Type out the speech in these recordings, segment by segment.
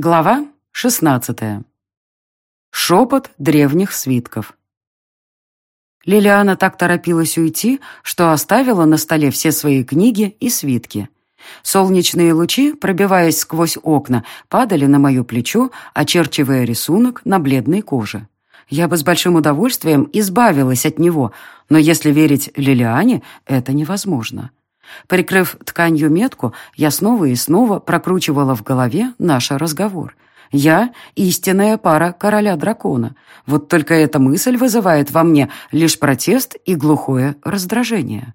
Глава 16. Шепот древних свитков. Лилиана так торопилась уйти, что оставила на столе все свои книги и свитки. Солнечные лучи, пробиваясь сквозь окна, падали на мое плечо, очерчивая рисунок на бледной коже. Я бы с большим удовольствием избавилась от него, но если верить Лилиане, это невозможно. Прикрыв тканью метку, я снова и снова прокручивала в голове наш разговор. Я — истинная пара короля-дракона. Вот только эта мысль вызывает во мне лишь протест и глухое раздражение.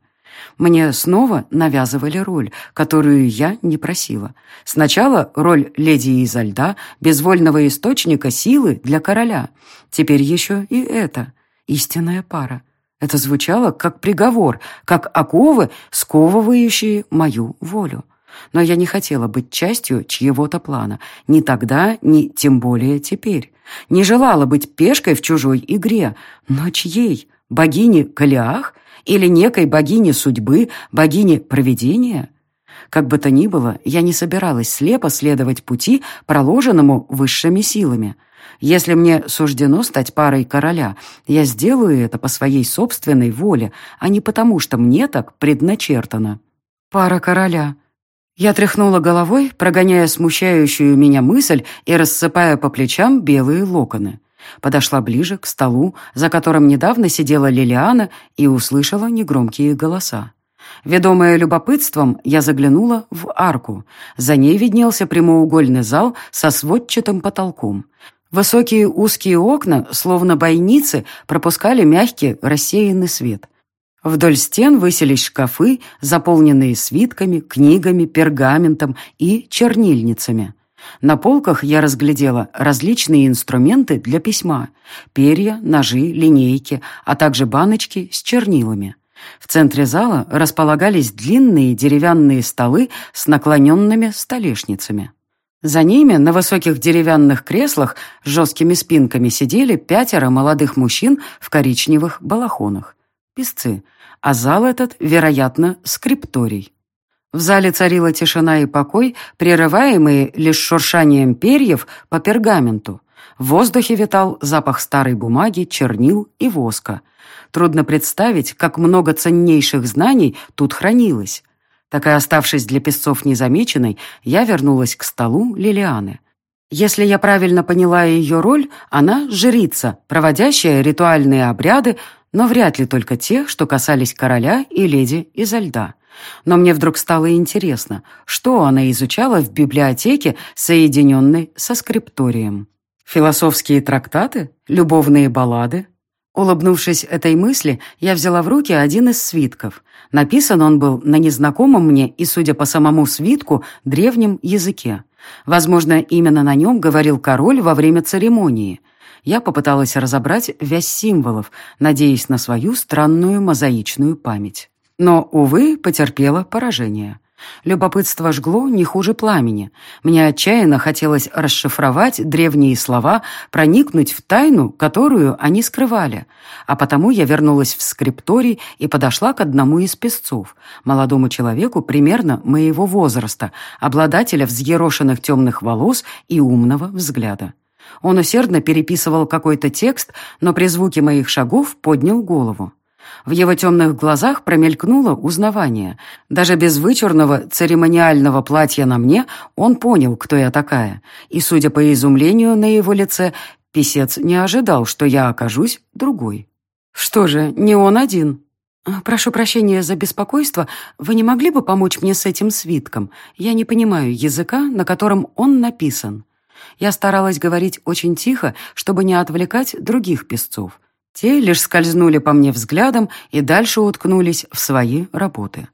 Мне снова навязывали роль, которую я не просила. Сначала роль леди изо льда, безвольного источника силы для короля. Теперь еще и это — истинная пара. Это звучало как приговор, как оковы, сковывающие мою волю. Но я не хотела быть частью чьего-то плана. Ни тогда, ни тем более теперь. Не желала быть пешкой в чужой игре. Но чьей? Богини Калиах? Или некой богини судьбы, богини провидения? Как бы то ни было, я не собиралась слепо следовать пути, проложенному высшими силами. Если мне суждено стать парой короля, я сделаю это по своей собственной воле, а не потому, что мне так предначертано. Пара короля. Я тряхнула головой, прогоняя смущающую меня мысль и рассыпая по плечам белые локоны. Подошла ближе к столу, за которым недавно сидела Лилиана, и услышала негромкие голоса. Ведомая любопытством, я заглянула в арку. За ней виднелся прямоугольный зал со сводчатым потолком. Высокие узкие окна, словно бойницы, пропускали мягкий рассеянный свет. Вдоль стен высились шкафы, заполненные свитками, книгами, пергаментом и чернильницами. На полках я разглядела различные инструменты для письма, перья, ножи, линейки, а также баночки с чернилами. В центре зала располагались длинные деревянные столы с наклоненными столешницами. За ними на высоких деревянных креслах с жесткими спинками сидели пятеро молодых мужчин в коричневых балахонах. Песцы. А зал этот, вероятно, скрипторий. В зале царила тишина и покой, прерываемые лишь шуршанием перьев по пергаменту. В воздухе витал запах старой бумаги, чернил и воска. Трудно представить, как много ценнейших знаний тут хранилось. Так и оставшись для песцов незамеченной, я вернулась к столу Лилианы. Если я правильно поняла ее роль, она — жрица, проводящая ритуальные обряды, но вряд ли только те, что касались короля и леди изо льда. Но мне вдруг стало интересно, что она изучала в библиотеке, соединенной со скрипторием. Философские трактаты? Любовные баллады? Улыбнувшись этой мысли, я взяла в руки один из свитков. Написан он был на незнакомом мне и, судя по самому свитку, древнем языке. Возможно, именно на нем говорил король во время церемонии. Я попыталась разобрать вязь символов, надеясь на свою странную мозаичную память. Но, увы, потерпела поражение. Любопытство жгло не хуже пламени. Мне отчаянно хотелось расшифровать древние слова, проникнуть в тайну, которую они скрывали. А потому я вернулась в скрипторий и подошла к одному из песцов, молодому человеку примерно моего возраста, обладателя взъерошенных темных волос и умного взгляда. Он усердно переписывал какой-то текст, но при звуке моих шагов поднял голову. В его темных глазах промелькнуло узнавание. Даже без вычурного церемониального платья на мне он понял, кто я такая. И, судя по изумлению на его лице, писец не ожидал, что я окажусь другой. Что же, не он один. «Прошу прощения за беспокойство. Вы не могли бы помочь мне с этим свитком? Я не понимаю языка, на котором он написан». Я старалась говорить очень тихо, чтобы не отвлекать других песцов. Те лишь скользнули по мне взглядом и дальше уткнулись в свои работы.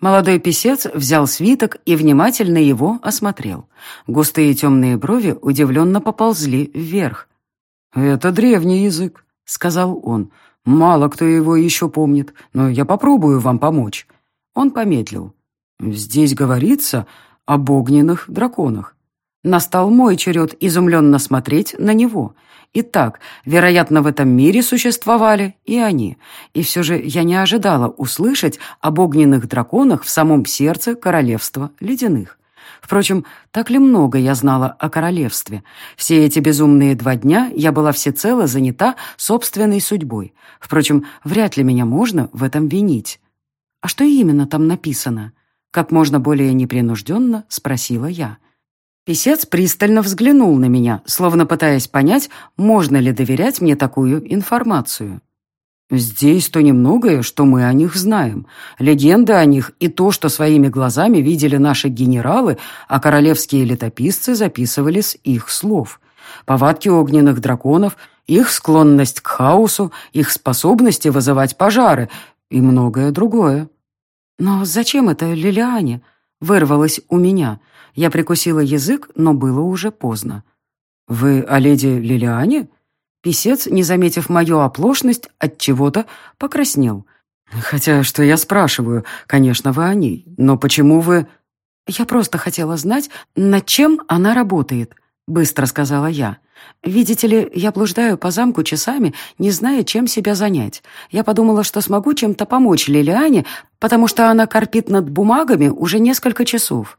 Молодой писец взял свиток и внимательно его осмотрел. Густые темные брови удивленно поползли вверх. «Это древний язык», — сказал он. «Мало кто его еще помнит, но я попробую вам помочь». Он помедлил. «Здесь говорится об огненных драконах. Настал мой черед изумленно смотреть на него. Итак, вероятно, в этом мире существовали и они. И все же я не ожидала услышать об огненных драконах в самом сердце королевства ледяных. Впрочем, так ли много я знала о королевстве? Все эти безумные два дня я была всецело занята собственной судьбой. Впрочем, вряд ли меня можно в этом винить. «А что именно там написано?» Как можно более непринужденно спросила я. Песец пристально взглянул на меня, словно пытаясь понять, можно ли доверять мне такую информацию. Здесь то немногое, что мы о них знаем. Легенды о них и то, что своими глазами видели наши генералы, а королевские летописцы записывали с их слов. Повадки огненных драконов, их склонность к хаосу, их способности вызывать пожары и многое другое. «Но зачем это Лилиане?» — вырвалось у меня. Я прикусила язык, но было уже поздно. «Вы о леди Лилиане?» Песец, не заметив мою оплошность, от чего-то покраснел. «Хотя, что я спрашиваю, конечно, вы о ней, но почему вы...» «Я просто хотела знать, над чем она работает», — быстро сказала я. «Видите ли, я блуждаю по замку часами, не зная, чем себя занять. Я подумала, что смогу чем-то помочь Лилиане, потому что она корпит над бумагами уже несколько часов.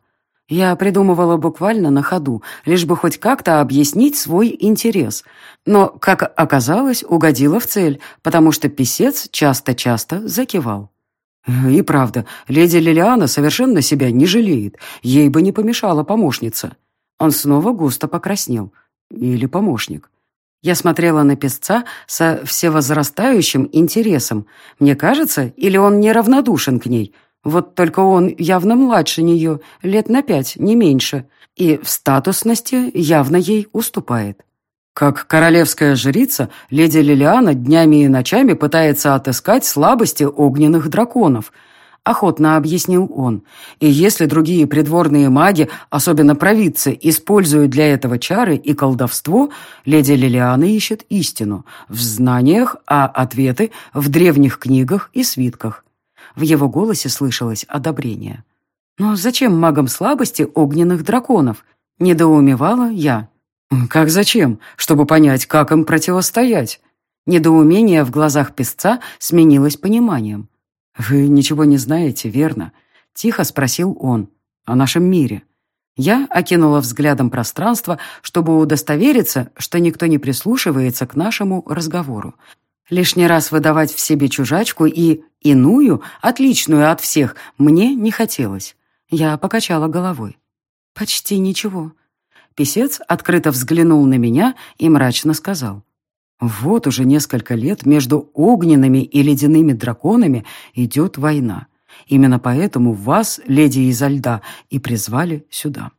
Я придумывала буквально на ходу, лишь бы хоть как-то объяснить свой интерес. Но, как оказалось, угодила в цель, потому что писец часто-часто закивал. И правда, леди Лилиана совершенно себя не жалеет. Ей бы не помешала помощница. Он снова густо покраснел. Или помощник. Я смотрела на песца со всевозрастающим интересом. Мне кажется, или он неравнодушен к ней – вот только он явно младше нее, лет на пять, не меньше, и в статусности явно ей уступает. Как королевская жрица, леди Лилиана днями и ночами пытается отыскать слабости огненных драконов, охотно объяснил он. И если другие придворные маги, особенно провидцы, используют для этого чары и колдовство, леди Лилиана ищет истину в знаниях, а ответы в древних книгах и свитках. В его голосе слышалось одобрение. «Но зачем магам слабости огненных драконов?» — недоумевала я. «Как зачем? Чтобы понять, как им противостоять?» Недоумение в глазах песца сменилось пониманием. «Вы ничего не знаете, верно?» — тихо спросил он. «О нашем мире». Я окинула взглядом пространство, чтобы удостовериться, что никто не прислушивается к нашему разговору. Лишний раз выдавать в себе чужачку и иную, отличную от всех, мне не хотелось. Я покачала головой. «Почти ничего». Песец открыто взглянул на меня и мрачно сказал. «Вот уже несколько лет между огненными и ледяными драконами идет война. Именно поэтому вас, леди изо льда, и призвали сюда».